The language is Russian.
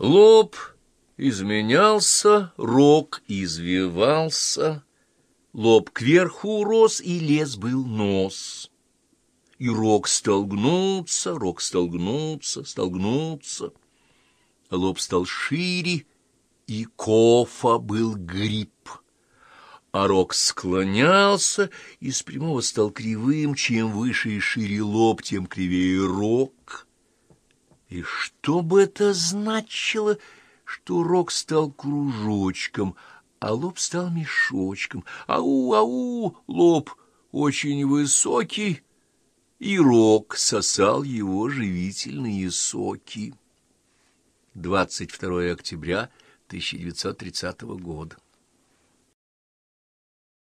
Лоб изменялся, рог извивался, лоб кверху рос, и лес был нос. И рог стал гнуться, рог стал гнуться, стал гнуться, лоб стал шире, и кофа был гриб. А рог склонялся, и с прямого стал кривым, чем выше и шире лоб, тем кривее рог. И что бы это значило, что рог стал кружочком, а лоб стал мешочком? Ау, ау, лоб очень высокий, и рог сосал его живительные соки. 22 октября 1930 года.